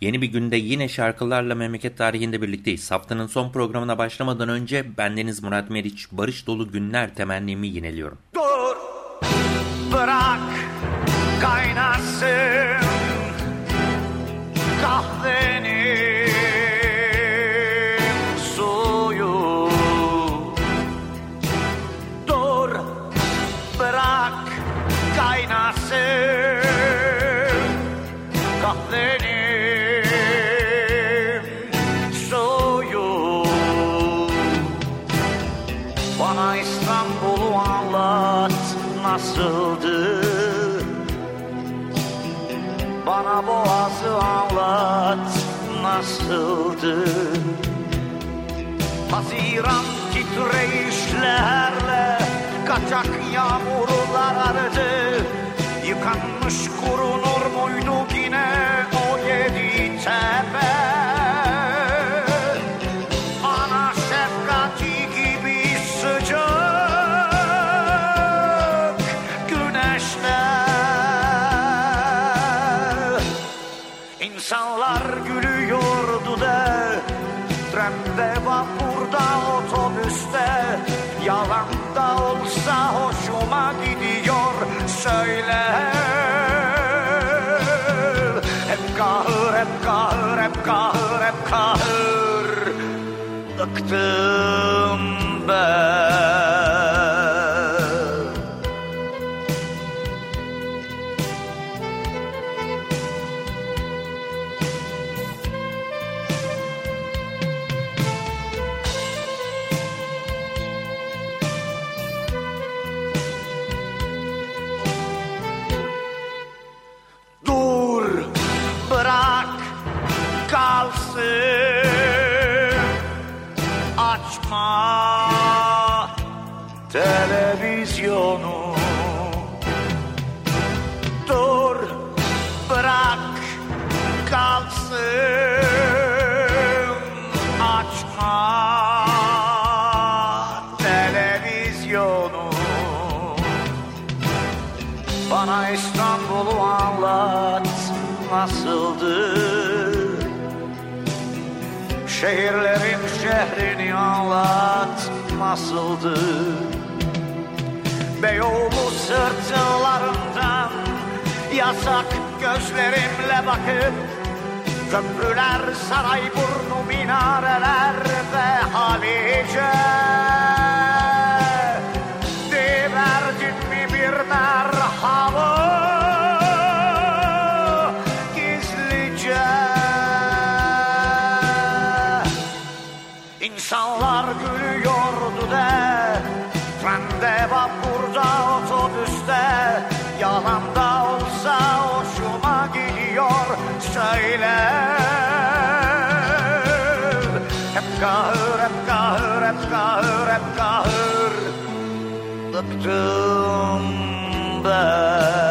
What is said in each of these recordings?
Yeni bir günde yine şarkılarla memleket tarihinde birlikteyiz. Haftanın son programına başlamadan önce bendeniz Murat Meriç barış dolu günler temennimi yineliyorum. Dur, bırak, Boğaz'ı anlat nasıldı? Haziran titreyişlerle Kaçak yağmurlar aradı. Yıkanmış kurunur muydu yine o yedi tepe Bıktım ben televizyonu. Dur, bırak kalsın Açma televizyonu. Bana İstanbul'u anlat nasıldı Şehirlerin şehrini anlat nasıldı Beyoğlu sırtlarından yasak gözlerimle bakıp Köprüler, Sarayburnu, minareler ve Bıktım ben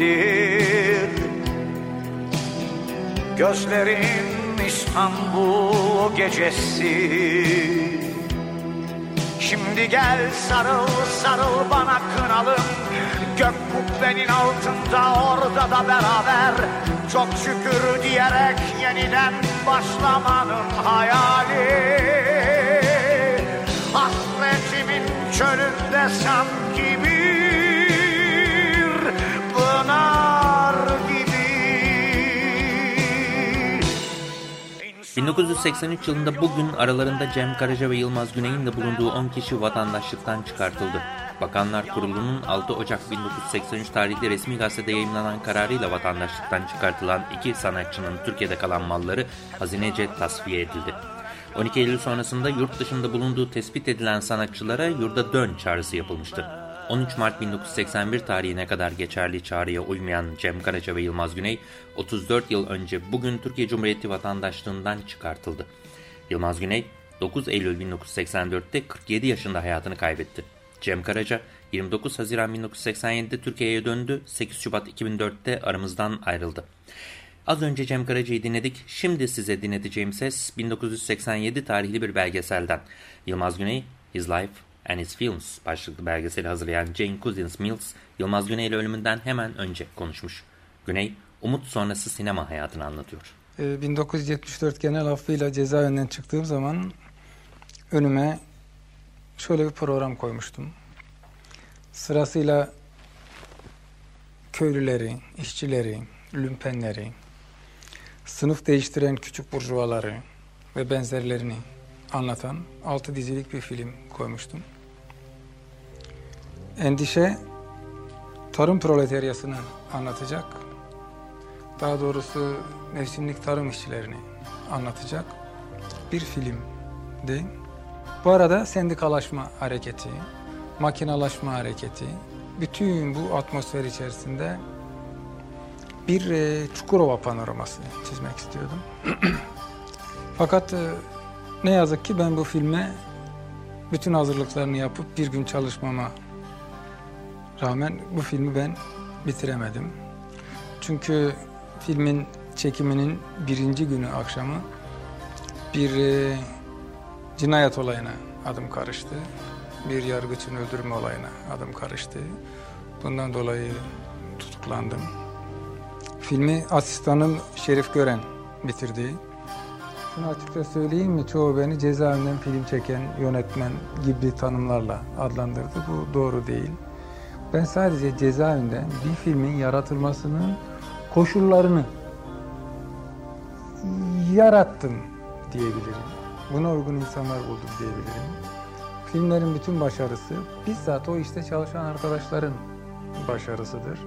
gibidir Gözlerin İstanbul gecesi. Şimdi gel sarıl sarıl bana kınalım. Gök kubbenin altında orada da beraber. Çok şükür diyerek yeniden başlamanın hayali. Hasretimin çölünde sanki bir 1983 yılında bugün aralarında Cem Karaca ve Yılmaz Güney'in de bulunduğu 10 kişi vatandaşlıktan çıkartıldı. Bakanlar Kurulu'nun 6 Ocak 1983 tarihli resmi gazetede yayınlanan kararıyla vatandaşlıktan çıkartılan iki sanatçının Türkiye'de kalan malları hazinece tasfiye edildi. 12 Eylül sonrasında yurt dışında bulunduğu tespit edilen sanatçılara yurda dön çağrısı yapılmıştı. 13 Mart 1981 tarihine kadar geçerli çağrıya uymayan Cem Karaca ve Yılmaz Güney 34 yıl önce bugün Türkiye Cumhuriyeti vatandaşlığından çıkartıldı. Yılmaz Güney 9 Eylül 1984'te 47 yaşında hayatını kaybetti. Cem Karaca 29 Haziran 1987'de Türkiye'ye döndü, 8 Şubat 2004'te aramızdan ayrıldı. Az önce Cem Karaca'yı dinledik, şimdi size dinleteceğim ses 1987 tarihli bir belgeselden. Yılmaz Güney, His Life and His Films başlıklı belgeseli hazırlayan Jane Cousins Mills, Yılmaz Güney ile ölümünden hemen önce konuşmuş. Güney, umut sonrası sinema hayatını anlatıyor. 1974 ee, genel affıyla cezaevinden çıktığım zaman önüme şöyle bir program koymuştum. Sırasıyla köylüleri, işçileri, lümpenleri, sınıf değiştiren küçük burjuvaları ve benzerlerini anlatan altı dizilik bir film koymuştum. Endişe tarım proletaryasını anlatacak. Daha doğrusu mevsimlik tarım işçilerini anlatacak bir filmdi. Bu arada sendikalaşma hareketi, makinalaşma hareketi, bütün bu atmosfer içerisinde bir e, Çukurova panoraması çizmek istiyordum. Fakat e, ne yazık ki ben bu filme bütün hazırlıklarını yapıp bir gün çalışmama rağmen bu filmi ben bitiremedim. Çünkü filmin çekiminin birinci günü akşamı bir e, cinayet olayına adım karıştı. Bir yargıçın öldürme olayına adım karıştı. Bundan dolayı tutuklandım. Filmi asistanım Şerif Gören bitirdi. Şunu açıkça söyleyeyim mi? Çoğu beni cezaevinden film çeken yönetmen gibi tanımlarla adlandırdı. Bu doğru değil. Ben sadece cezaevinden bir filmin yaratılmasının koşullarını yarattım diyebilirim. Buna uygun insanlar buldum diyebilirim. Filmlerin bütün başarısı bizzat o işte çalışan arkadaşların başarısıdır.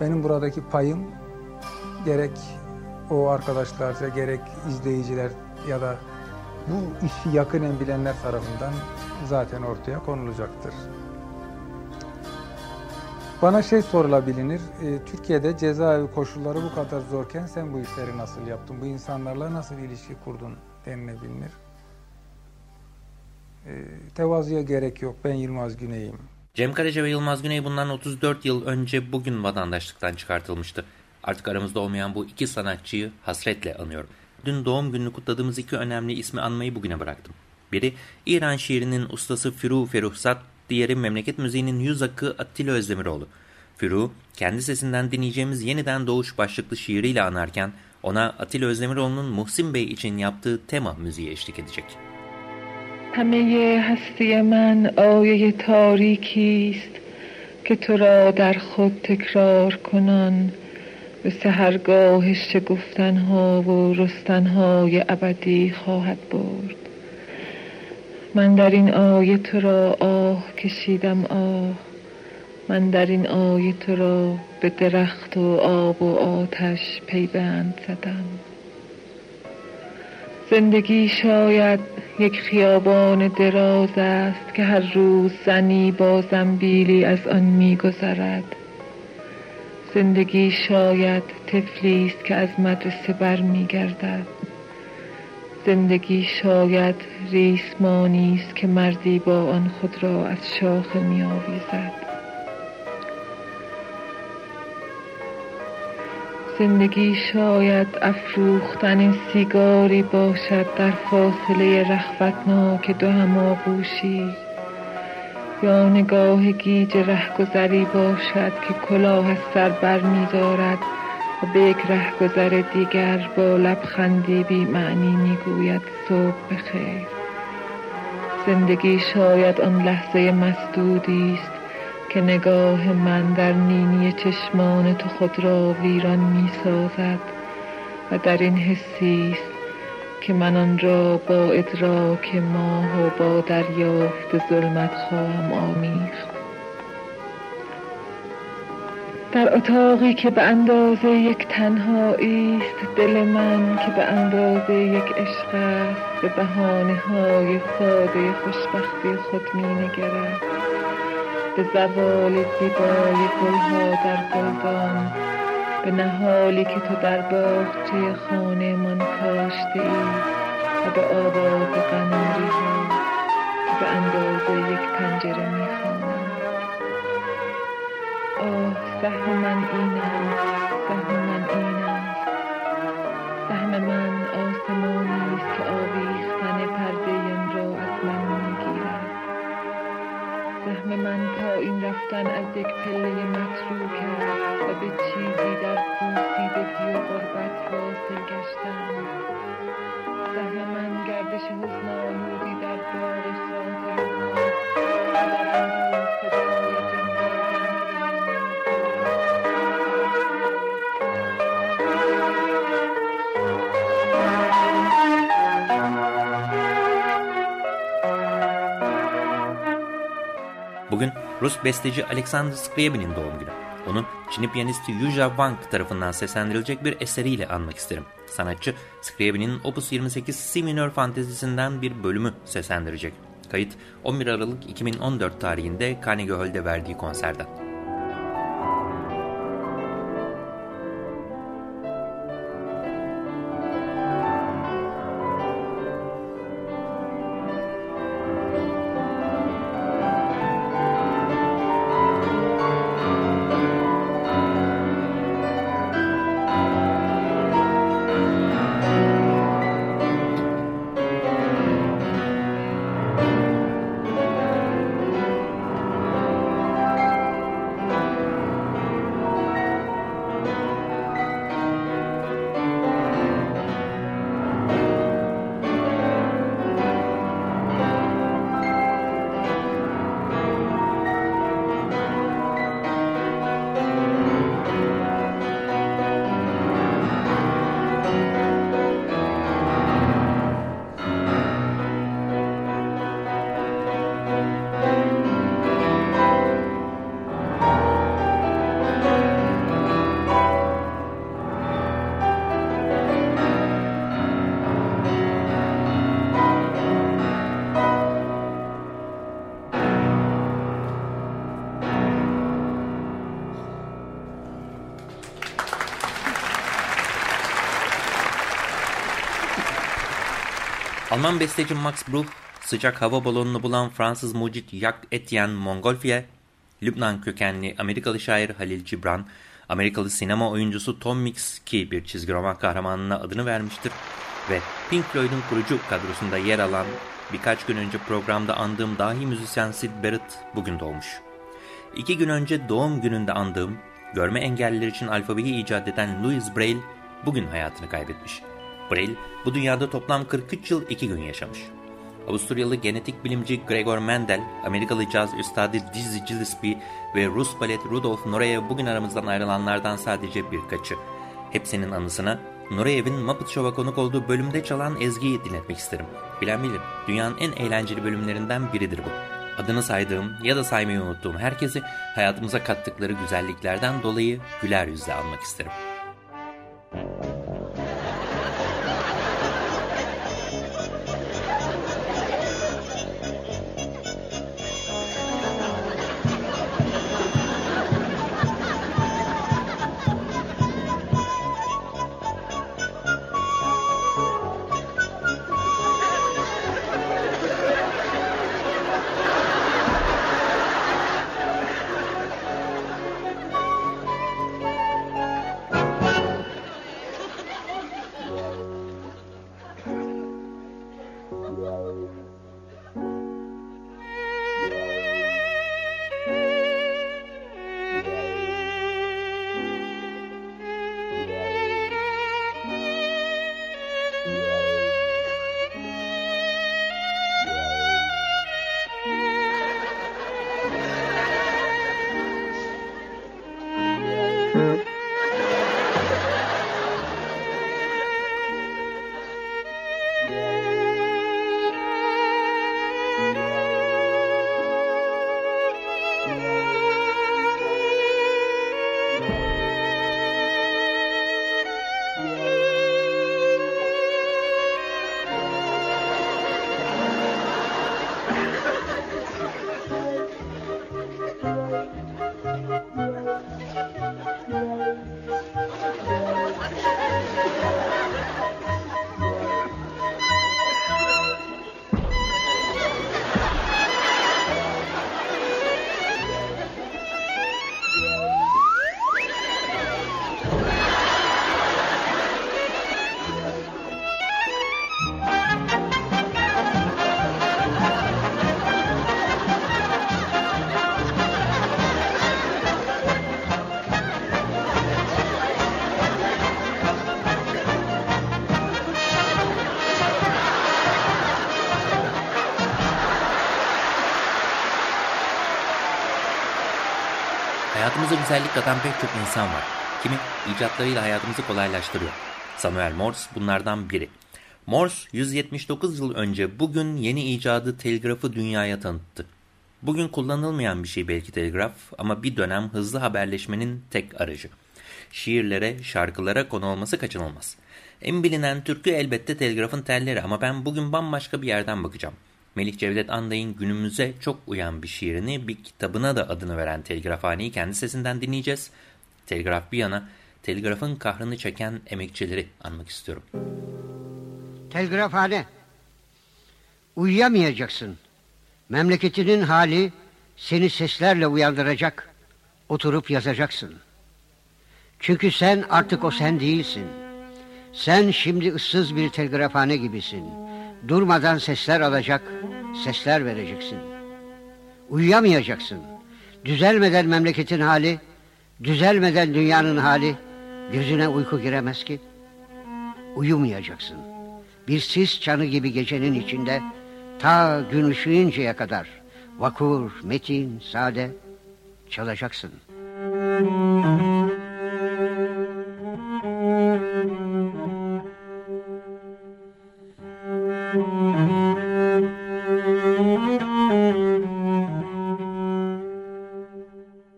Benim buradaki payım gerek o arkadaşlarca gerek izleyiciler ya da bu işi yakinen bilenler tarafından zaten ortaya konulacaktır. Bana şey sorulabilir, e, Türkiye'de cezaevi koşulları bu kadar zorken sen bu işleri nasıl yaptın, bu insanlarla nasıl ilişki kurdun denilebilir. E, tevazuya gerek yok, ben Yılmaz Güney'im. Cem Karaca ve Yılmaz Güney bundan 34 yıl önce bugün vatandaşlıktan çıkartılmıştı. Artık aramızda olmayan bu iki sanatçıyı hasretle anıyorum. Dün doğum gününü kutladığımız iki önemli ismi anmayı bugüne bıraktım. Biri İran şiirinin ustası Firu Feruhsat, diğeri memleket müziğinin yüz akı Attila Özdemiroğlu. Firu, kendi sesinden dinleyeceğimiz yeniden doğuş başlıklı şiiriyle anarken ona Atilla Özdemiroğlu'nun Muhsin Bey için yaptığı tema müziği eşlik edecek. همه هستی من آیه تاریکی است که تو را در خود تکرار کنان به سهرگاه شگفتنها و رستنهای ابدی خواهد برد من در این آیه تو را آه کشیدم آه. من در این آیه تو را به درخت و آب و آتش پیبند زدم. زندگی شاید یک خیابان دراز است که هر روز زنی با زنبیلی از آن میگذرد زندگی شاید طفلی است که از مدرسه برمیگردد. زندگی شاید ریسمانی است که مردی با آن خود را از شاخه می آویزد زندگی شاید افروختن سیگاری باشد در فاصله رخوتناک دو هماغوشی یا نگاه گیج رهگذری باشد که کلاه از سر بر می دارد و به یک رهگذر دیگر با لبخندی بی معنی می‌گوید صبح بخیر. زندگی شاید آن لحظه مسدودی است که نگاه من در نینی چشمان تو خود را ویران می سازد و در این حسی است که من آن را با ادراک ماه و با دریافت ظلمت خواهم آمیخت. در اتاقی که به اندازه یک تنهایی است دل من که به اندازه یک عشق است به بهانه های ساده خوشبختی خود می نگرد به زوال زیبای گلها در گلدان به نهالی که تو در باغچه خانه من کاشته ای و به آواز قناری ها به اندازه یک پنجره می آه سهم من این است من Rus besteci Alexander Scriabin'in doğum günü. Onu Çinli piyanisti Yuja Wang tarafından seslendirilecek bir eseriyle anmak isterim. Sanatçı Scriabin'in Opus 28 C minör fantezisinden bir bölümü seslendirecek. Kayıt 11 Aralık 2014 tarihinde Carnegie Hall'de verdiği konserden. Alman besteci Max Bruch, sıcak hava balonunu bulan Fransız mucit Jacques Etienne Montgolfier, Lübnan kökenli Amerikalı şair Halil Cibran, Amerikalı sinema oyuncusu Tom Mix ki bir çizgi roman kahramanına adını vermiştir ve Pink Floyd'un kurucu kadrosunda yer alan birkaç gün önce programda andığım dahi müzisyen Sid Barrett bugün doğmuş. İki gün önce doğum gününde andığım, görme engelliler için alfabeyi icat eden Louis Braille bugün hayatını kaybetmiş. Braille bu dünyada toplam 43 yıl 2 gün yaşamış. Avusturyalı genetik bilimci Gregor Mendel, Amerikalı caz üstadı Dizzy Gillespie ve Rus balet Rudolf Nureyev bugün aramızdan ayrılanlardan sadece birkaçı. Hepsinin anısına Nureyev'in Muppet Show'a konuk olduğu bölümde çalan ezgiyi dinletmek isterim. Bilen bilir, dünyanın en eğlenceli bölümlerinden biridir bu. Adını saydığım ya da saymayı unuttuğum herkesi hayatımıza kattıkları güzelliklerden dolayı güler yüzle almak isterim. Hayatımıza güzellik katan pek çok insan var. Kimi icatlarıyla hayatımızı kolaylaştırıyor. Samuel Morse bunlardan biri. Morse 179 yıl önce bugün yeni icadı telgrafı dünyaya tanıttı. Bugün kullanılmayan bir şey belki telgraf ama bir dönem hızlı haberleşmenin tek aracı. Şiirlere, şarkılara konu olması kaçınılmaz. En bilinen türkü elbette telgrafın telleri ama ben bugün bambaşka bir yerden bakacağım. Melih Cevdet Anday'ın günümüze çok uyan bir şiirini, bir kitabına da adını veren Telgrafhane'yi kendi sesinden dinleyeceğiz. Telgraf bir yana, telgrafın kahrını çeken emekçileri anmak istiyorum. Telgrafhane. Uyuyamayacaksın. Memleketinin hali seni seslerle uyandıracak. Oturup yazacaksın. Çünkü sen artık o sen değilsin. Sen şimdi ıssız bir telgrafhane gibisin. Durmadan sesler alacak, sesler vereceksin. Uyuyamayacaksın. Düzelmeden memleketin hali, düzelmeden dünyanın hali gözüne uyku giremez ki. Uyumayacaksın. Bir sis çanı gibi gecenin içinde ta gün ışıyıncaya kadar vakur, metin, sade çalacaksın.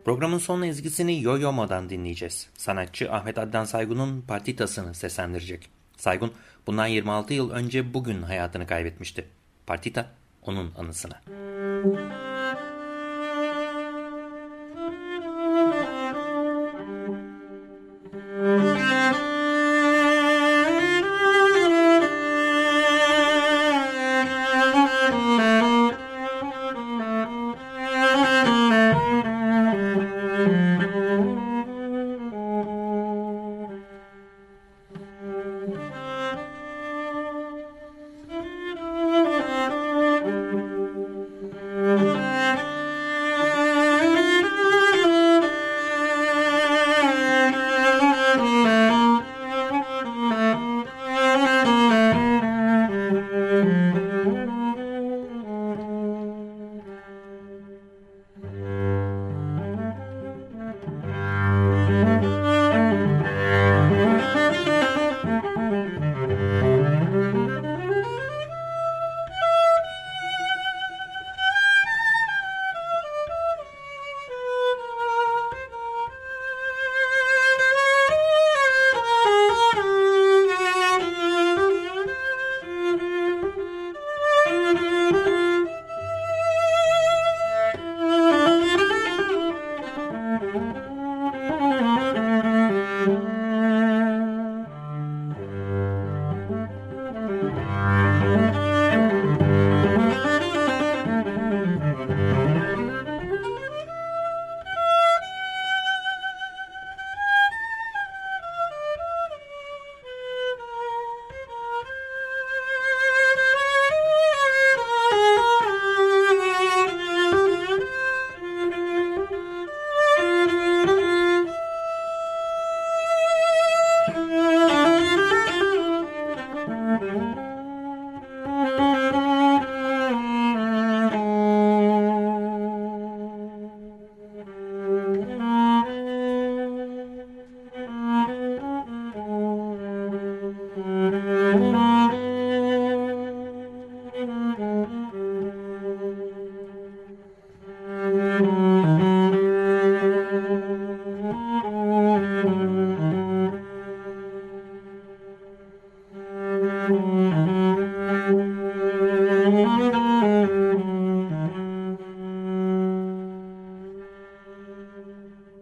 Programın son ezgisini Yo-Yo dinleyeceğiz. Sanatçı Ahmet Adnan Saygun'un partitasını seslendirecek. Saygun bundan 26 yıl önce bugün hayatını kaybetmişti. Partita onun anısına. Müzik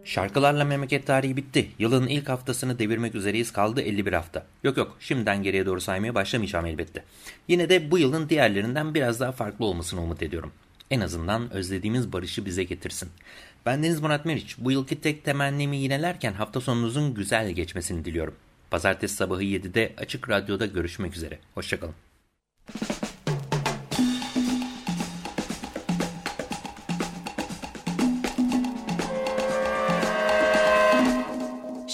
Şarkılarla memleket tarihi bitti. Yılın ilk haftasını devirmek üzereyiz kaldı 51 hafta. Yok yok şimdiden geriye doğru saymaya başlamayacağım elbette. Yine de bu yılın diğerlerinden biraz daha farklı olmasını umut ediyorum. En azından özlediğimiz barışı bize getirsin. Ben Deniz Murat Meriç. Bu yılki tek temennimi yinelerken hafta sonunuzun güzel geçmesini diliyorum. Pazartesi sabahı 7'de Açık Radyo'da görüşmek üzere. Hoşçakalın.